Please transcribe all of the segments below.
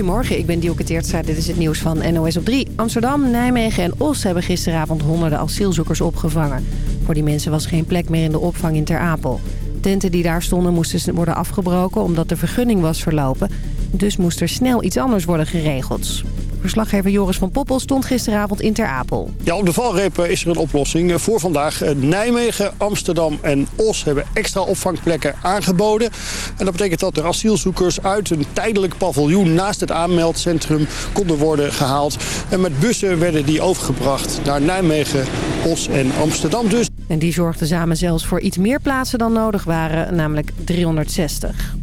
Goedemorgen, ik ben Dielke. Dit is het nieuws van NOS op 3. Amsterdam, Nijmegen en Os hebben gisteravond honderden asielzoekers opgevangen. Voor die mensen was geen plek meer in de opvang in Ter Apel. Tenten die daar stonden moesten worden afgebroken omdat de vergunning was verlopen. Dus moest er snel iets anders worden geregeld. Verslaggever Joris van Poppel stond gisteravond in Ter Apel. Ja, op de valreep eh, is er een oplossing eh, voor vandaag. Eh, Nijmegen, Amsterdam en Os hebben extra opvangplekken aangeboden. En dat betekent dat er asielzoekers uit een tijdelijk paviljoen naast het aanmeldcentrum konden worden gehaald. En met bussen werden die overgebracht naar Nijmegen, Os en Amsterdam dus. En die zorgden samen zelfs voor iets meer plaatsen dan nodig waren, namelijk 360.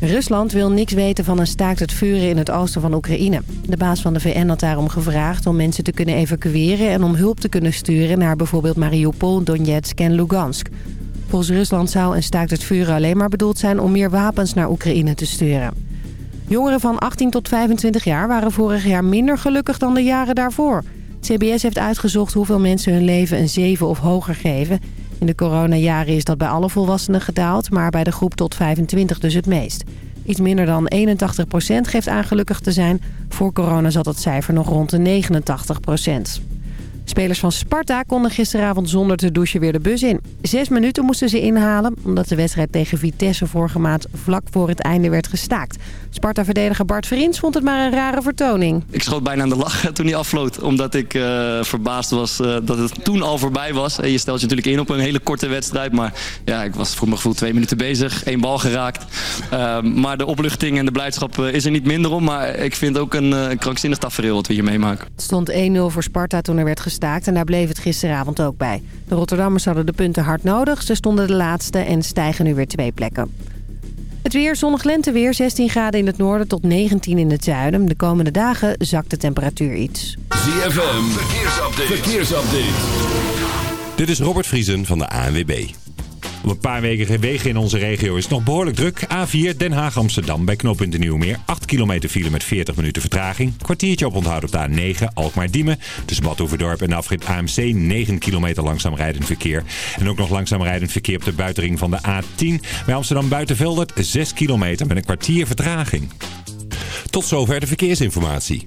Rusland wil niks weten van een staakt het vuren in het oosten van Oekraïne. De baas van de VN had daarom gevraagd om mensen te kunnen evacueren... en om hulp te kunnen sturen naar bijvoorbeeld Mariupol, Donetsk en Lugansk. Volgens Rusland zou een staakt het vuren alleen maar bedoeld zijn... om meer wapens naar Oekraïne te sturen. Jongeren van 18 tot 25 jaar waren vorig jaar minder gelukkig dan de jaren daarvoor. CBS heeft uitgezocht hoeveel mensen hun leven een 7 of hoger geven... In de coronajaren is dat bij alle volwassenen gedaald, maar bij de groep tot 25 dus het meest. Iets minder dan 81% geeft aan gelukkig te zijn. Voor corona zat het cijfer nog rond de 89 Spelers van Sparta konden gisteravond zonder te douchen weer de bus in. Zes minuten moesten ze inhalen, omdat de wedstrijd tegen Vitesse vorige maand vlak voor het einde werd gestaakt. Sparta-verdediger Bart Vriends vond het maar een rare vertoning. Ik schoot bijna aan de lach toen hij afvloot, omdat ik uh, verbaasd was uh, dat het toen al voorbij was. En je stelt je natuurlijk in op een hele korte wedstrijd, maar ja, ik was voor mijn gevoel twee minuten bezig, één bal geraakt. Uh, maar de opluchting en de blijdschap is er niet minder om, maar ik vind ook een, een krankzinnig tafereel wat we hier meemaken. Het stond 1-0 voor Sparta toen er werd gestaakt en daar bleef het gisteravond ook bij. De Rotterdammers hadden de punten hard nodig. Ze stonden de laatste en stijgen nu weer twee plekken. Het weer, zonnig lenteweer, 16 graden in het noorden tot 19 in het zuiden. De komende dagen zakt de temperatuur iets. ZFM, verkeersupdate. verkeersupdate. Dit is Robert Vriesen van de ANWB. Op een paar weken wegen in onze regio is het nog behoorlijk druk. A4 Den Haag-Amsterdam bij knooppunt de Nieuwmeer. 8 kilometer file met 40 minuten vertraging. Kwartiertje op onthoud op de A9 Alkmaar-Diemen. Tussen Badhoevedorp en afrit AMC 9 kilometer langzaam rijdend verkeer. En ook nog langzaam rijdend verkeer op de buitenring van de A10. Bij Amsterdam Buitenveldert 6 kilometer met een kwartier vertraging. Tot zover de verkeersinformatie.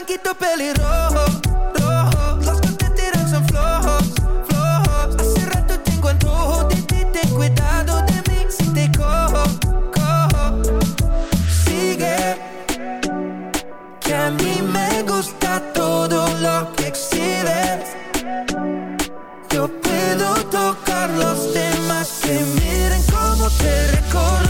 blanquito pelirrojo, rojo. Los que te son flojos, flojos. Hace rato tengo antojo de ti, ten cuidado de mí si te cojo, cojo. Sigue, que a mí me gusta todo lo que exhibes. Yo puedo tocar los temas que miren como te recorro.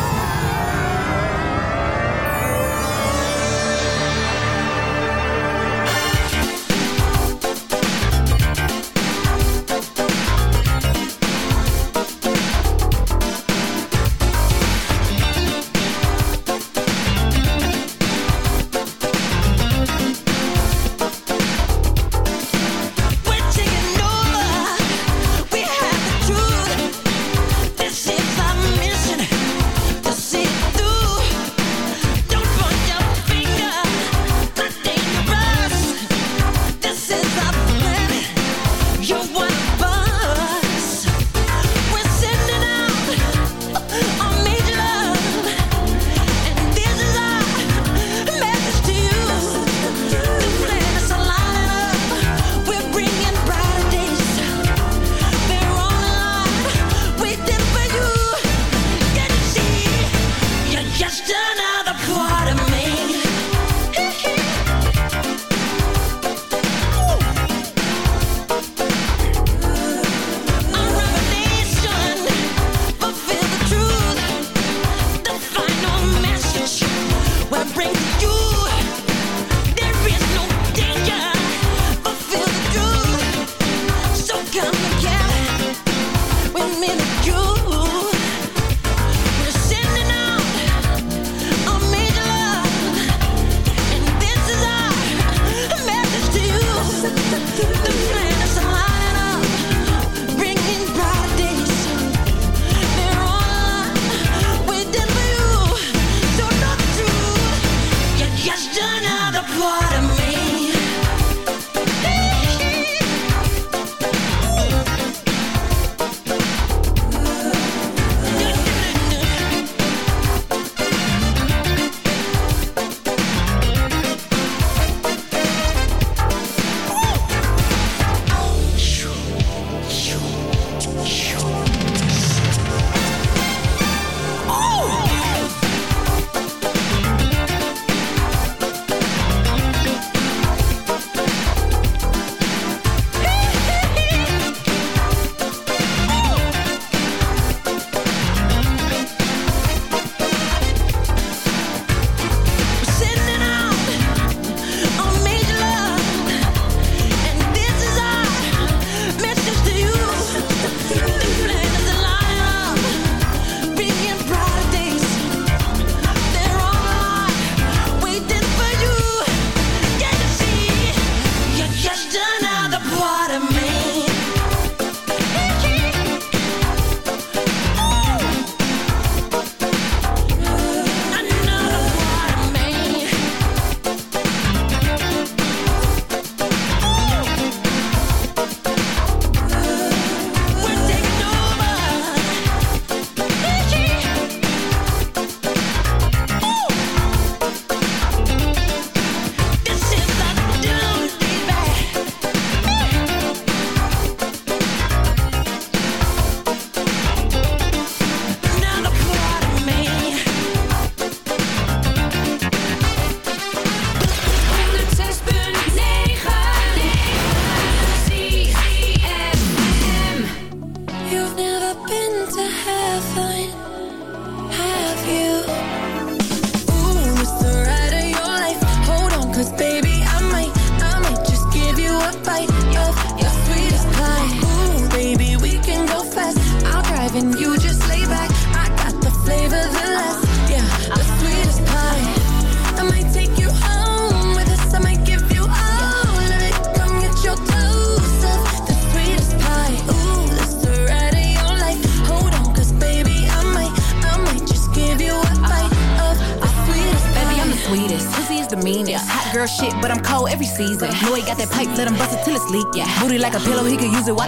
Come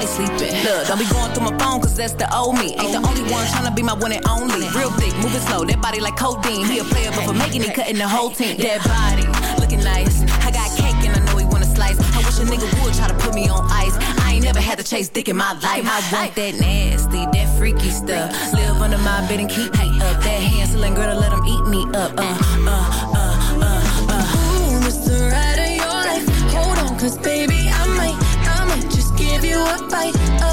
he could use it while he sleeping. Look, don't be going through my phone, cause that's the old me. Ain't the only one tryna be my one and only. Real thick, moving slow, that body like codeine. He a player, but for making it, cutting the whole team. That body, looking nice. I got cake and I know he wanna slice. I wish a nigga would try to put me on ice. I ain't never had to chase dick in my life. I want that nasty, that freaky stuff. Live under my bed and keep me up. That Hansel girl to let him eat me up. Uh, uh, uh, uh, uh. Ooh, Mr. Right of your life. Hold on, cause baby, a or fight.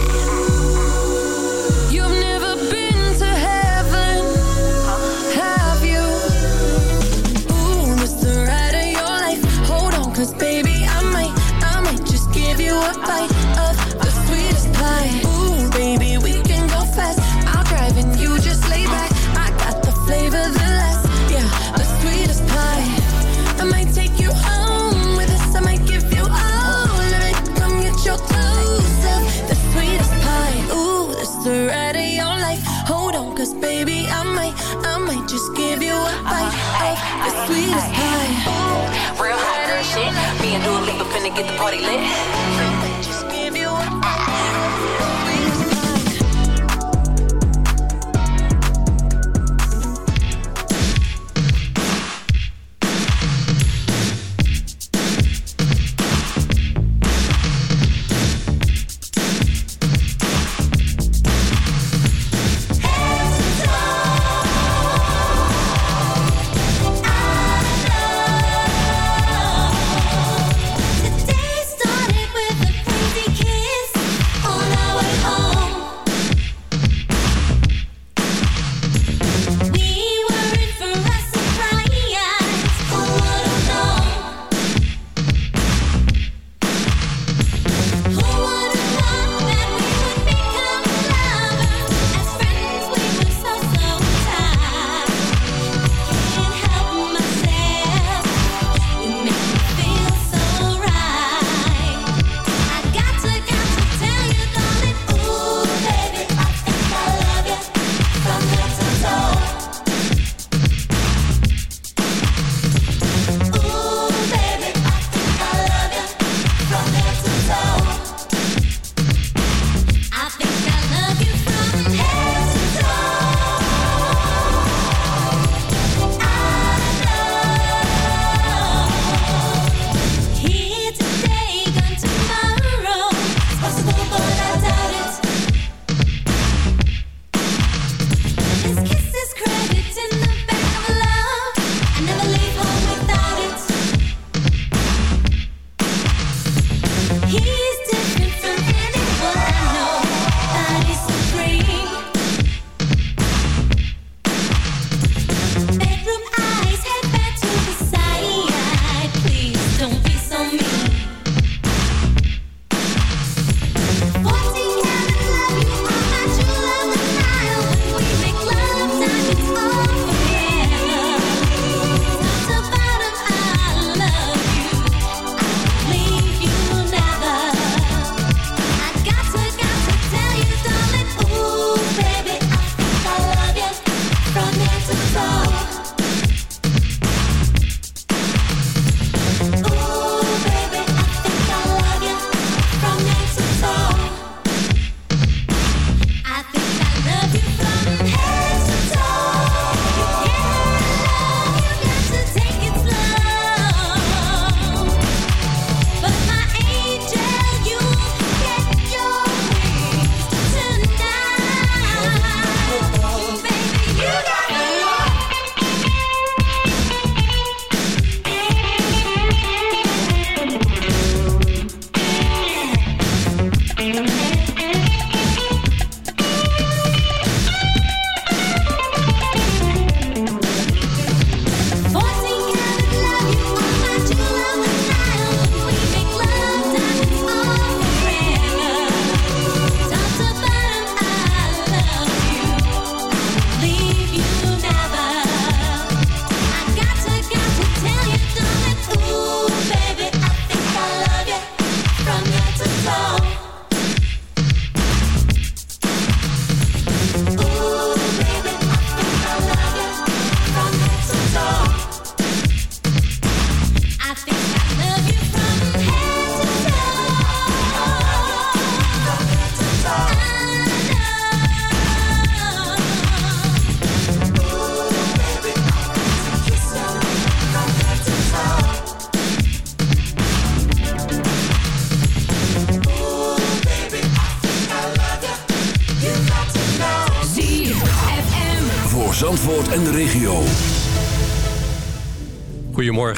Get the party lit.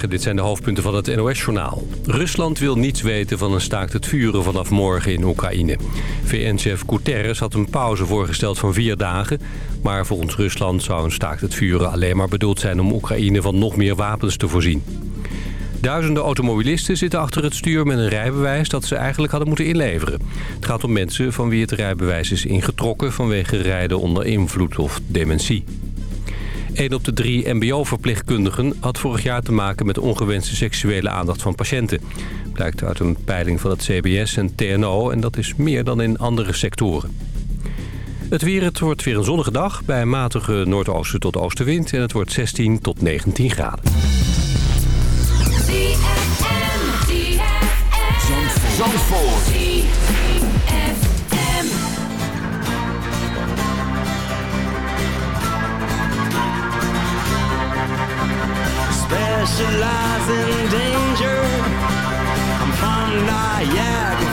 Dit zijn de hoofdpunten van het NOS-journaal. Rusland wil niets weten van een staakt het vuren vanaf morgen in Oekraïne. VN-chef Guterres had een pauze voorgesteld van vier dagen... maar volgens Rusland zou een staakt het vuren alleen maar bedoeld zijn... om Oekraïne van nog meer wapens te voorzien. Duizenden automobilisten zitten achter het stuur met een rijbewijs dat ze eigenlijk hadden moeten inleveren. Het gaat om mensen van wie het rijbewijs is ingetrokken vanwege rijden onder invloed of dementie. Een op de drie mbo-verpleegkundigen had vorig jaar te maken met ongewenste seksuele aandacht van patiënten. Blijkt uit een peiling van het CBS en TNO en dat is meer dan in andere sectoren. Het weer, het wordt weer een zonnige dag bij een matige noordoosten tot oostenwind en het wordt 16 tot 19 graden. Zandvoort. Specialize in danger. I'm from Niagara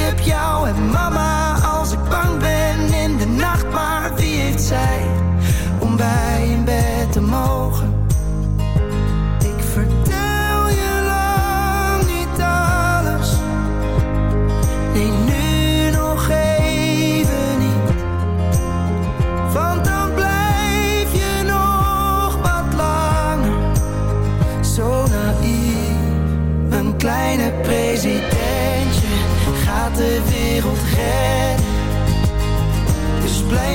Heb jou en mama als ik bang ben in de nacht. Maar wie heeft zij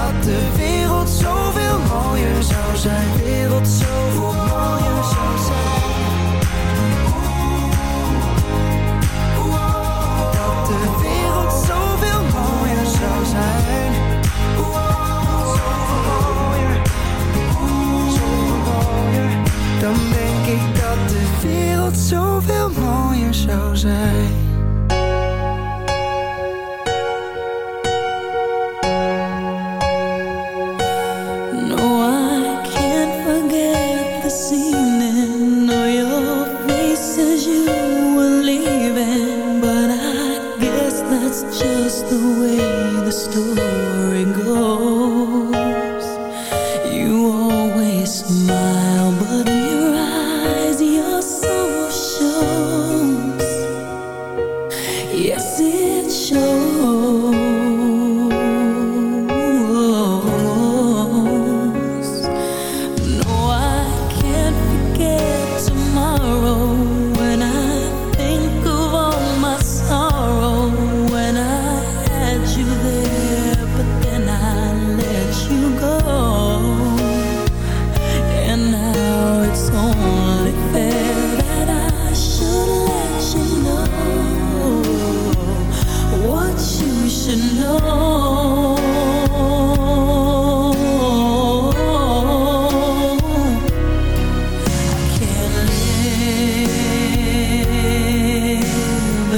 dat de wereld zoveel mooier zou zijn. De wereld zoveel mooier zou zijn. Dat de wereld zoveel mooier zou zijn. Zoveel mooier. Zoveel mooier. Dan denk ik dat de wereld zoveel mooier zou zijn.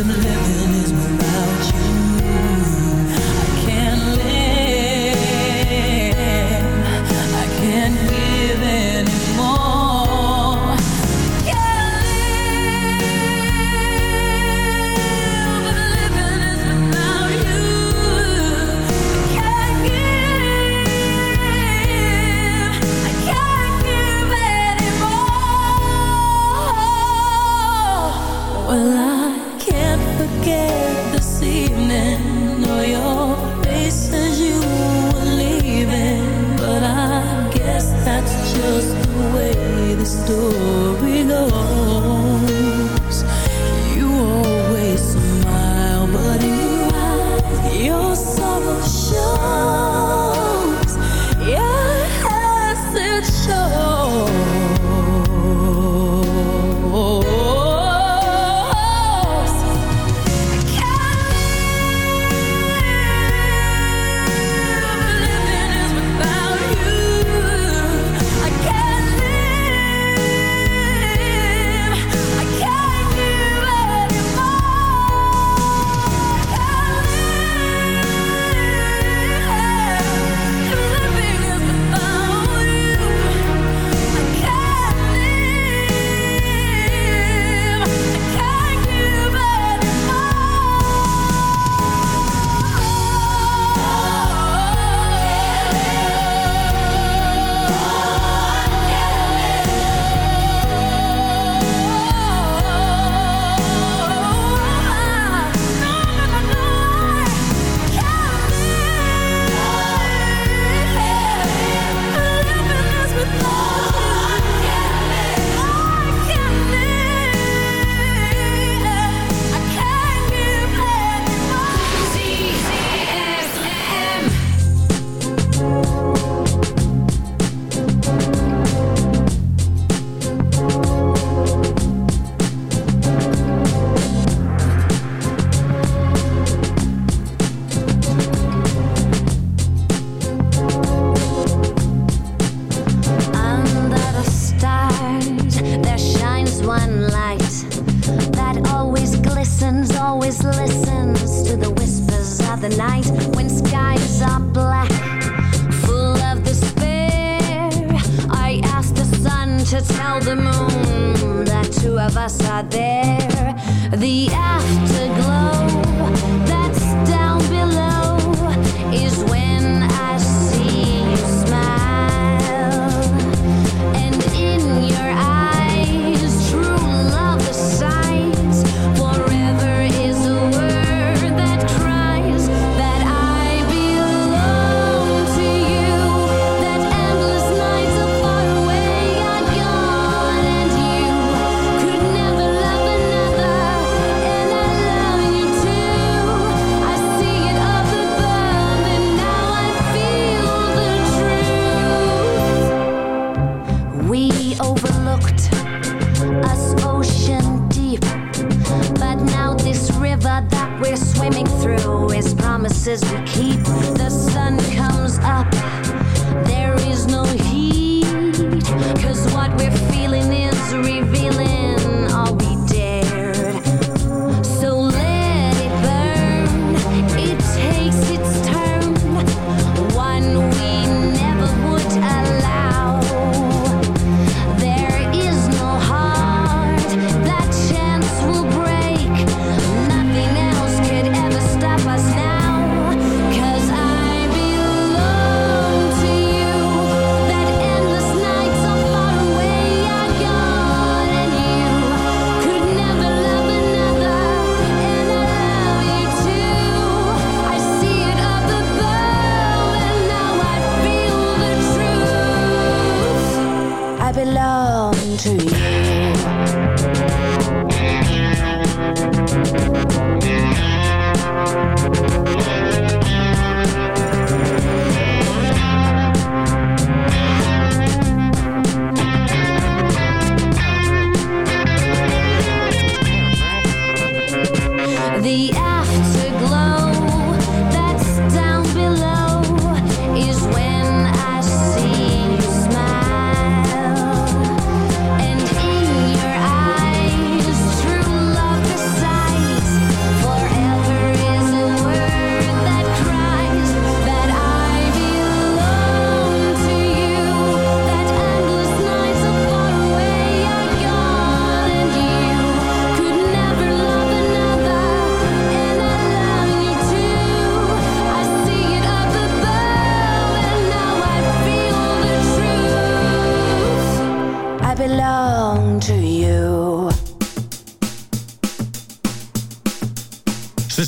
and live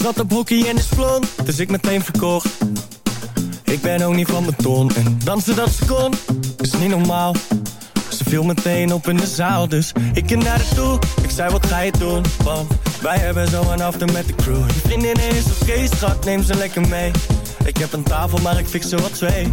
Ze zat op hockey en is blond, dus ik meteen verkocht. Ik ben ook niet van beton en dansen dat ze kon, is niet normaal. Ze viel meteen op in de zaal, dus ik ging naar haar toe. Ik zei, wat ga je doen? Want wij hebben zo een after met de crew. Je vriendin is oké, schat, neem ze lekker mee. Ik heb een tafel, maar ik fix er wat twee.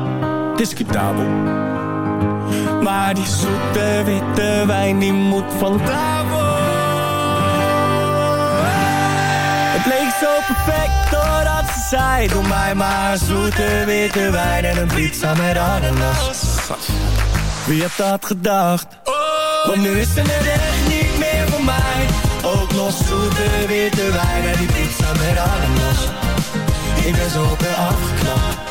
discutabel. Maar die zoete witte wijn die moet van tafel. Het leek zo perfect doordat ze zei Doe mij maar zoete witte wijn en een pizza met ananas Wie had dat gedacht? Want nu is net echt niet meer voor mij Ook nog zoete witte wijn en die pizza met ananas ik ben zo op afgeknapt